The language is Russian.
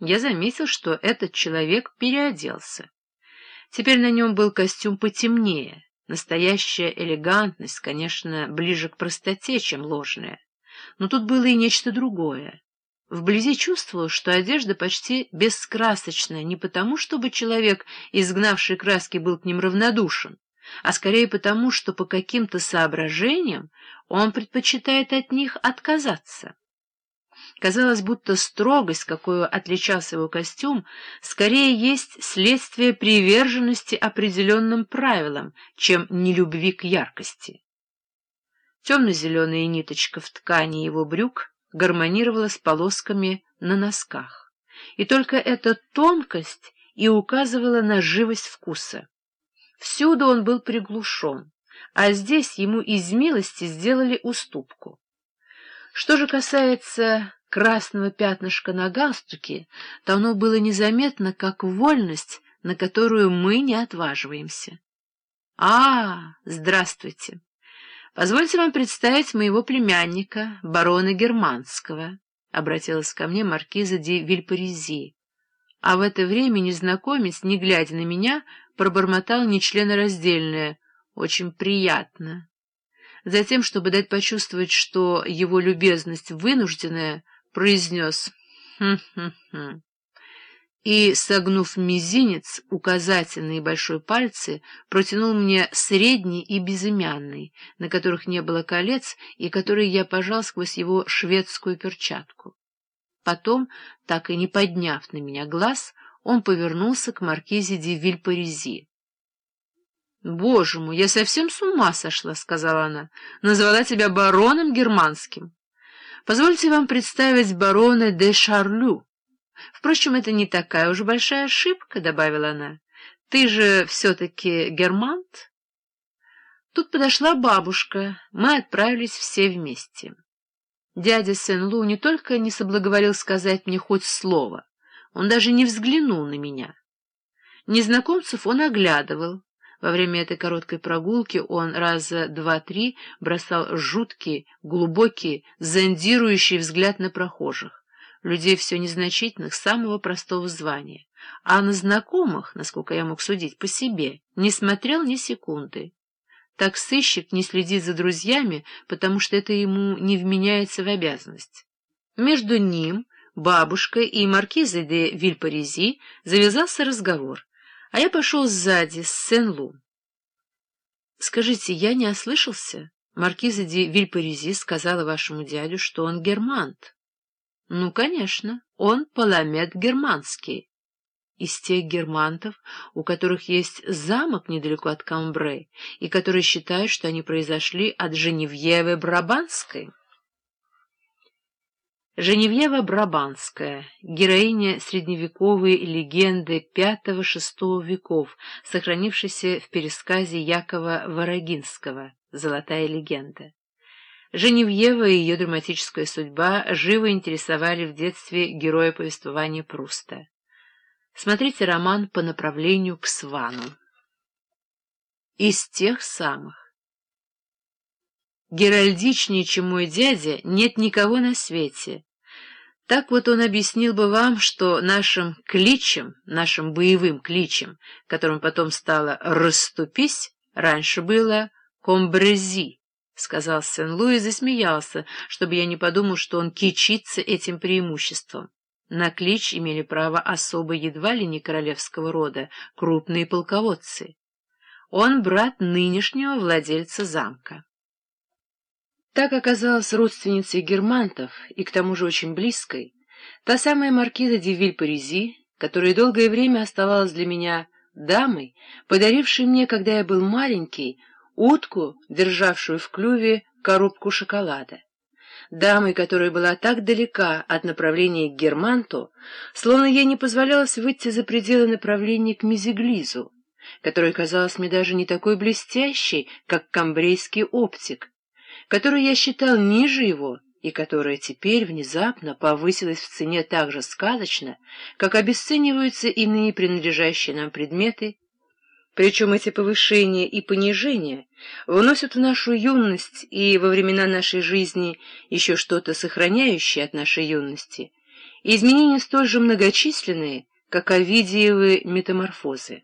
я заметил, что этот человек переоделся. Теперь на нем был костюм потемнее, настоящая элегантность, конечно, ближе к простоте, чем ложная. Но тут было и нечто другое. Вблизи чувствовал, что одежда почти бескрасочная, не потому, чтобы человек, изгнавший краски, был к ним равнодушен, а скорее потому, что по каким-то соображениям он предпочитает от них отказаться. Казалось, будто строгость, какую отличался его костюм, скорее есть следствие приверженности определенным правилам, чем нелюбви к яркости. Темно-зеленая ниточка в ткани его брюк гармонировала с полосками на носках, и только эта тонкость и указывала на живость вкуса. Всюду он был приглушен, а здесь ему из милости сделали уступку. Что же касается красного пятнышка на галстуке, то оно было незаметно, как вольность, на которую мы не отваживаемся. — А, здравствуйте! Позвольте вам представить моего племянника, барона Германского, — обратилась ко мне маркиза де Вильпарези. А в это время незнакомец, не глядя на меня, пробормотал нечленораздельное «Очень приятно». Затем, чтобы дать почувствовать, что его любезность вынужденная, произнес «хм-хм-хм». И, согнув мизинец, указательный и большой пальцы, протянул мне средний и безымянный, на которых не было колец и которые я пожал сквозь его шведскую перчатку. Потом, так и не подняв на меня глаз, он повернулся к маркизе де Вильпарези. «Боже мой, я совсем с ума сошла», — сказала она. «Назвала тебя бароном германским». Позвольте вам представить барона де Шарлю. Впрочем, это не такая уж большая ошибка, — добавила она. Ты же все-таки германт? Тут подошла бабушка, мы отправились все вместе. Дядя Сен-Лу не только не соблаговолил сказать мне хоть слово, он даже не взглянул на меня. Незнакомцев он оглядывал, во время этой короткой прогулки он раза два-три бросал жуткий, глубокий, зондирующий взгляд на прохожих, людей все незначительных, самого простого звания, а на знакомых, насколько я мог судить по себе, не смотрел ни секунды. Так сыщик не следит за друзьями, потому что это ему не вменяется в обязанность. Между ним, бабушкой и маркизой де Вильпарези завязался разговор — а я пошел сзади, с Сен-Лу. Скажите, я не ослышался? Маркиза де Вильпарези сказала вашему дядю, что он германт. Ну, конечно, он паламет германский. Из тех германтов, у которых есть замок недалеко от Камбре, и которые считают, что они произошли от Женевьевы Брабанской. Женевьева Брабанская, героиня средневековой легенды V-VI веков, сохранившейся в пересказе Якова Ворогинского «Золотая легенда». Женевьева и ее драматическая судьба живо интересовали в детстве героя повествования Пруста. Смотрите роман по направлению к Свану. Из тех самых. Геральдичнее, чем мой дядя, нет никого на свете. Так вот он объяснил бы вам, что нашим кличем, нашим боевым кличем, которым потом стало «расступись», раньше было «комбрези», — сказал Сен-Лу и засмеялся, чтобы я не подумал, что он кичится этим преимуществом. На клич имели право особо едва ли не королевского рода, крупные полководцы. Он брат нынешнего владельца замка. Так оказалась родственницей германтов, и к тому же очень близкой, та самая маркиза де Виль-Паризи, которая долгое время оставалась для меня дамой, подарившей мне, когда я был маленький, утку, державшую в клюве коробку шоколада. Дамой, которая была так далека от направления к Германту, словно ей не позволялось выйти за пределы направления к Мизиглизу, которая казалась мне даже не такой блестящей, как камбрейский оптик, которую я считал ниже его и которая теперь внезапно повысилась в цене так же сказочно, как обесцениваются иные принадлежащие нам предметы, причем эти повышения и понижения вносят в нашу юность и во времена нашей жизни еще что-то сохраняющее от нашей юности, изменения столь же многочисленные, как Овидиевы метаморфозы.